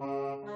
Mm-hmm.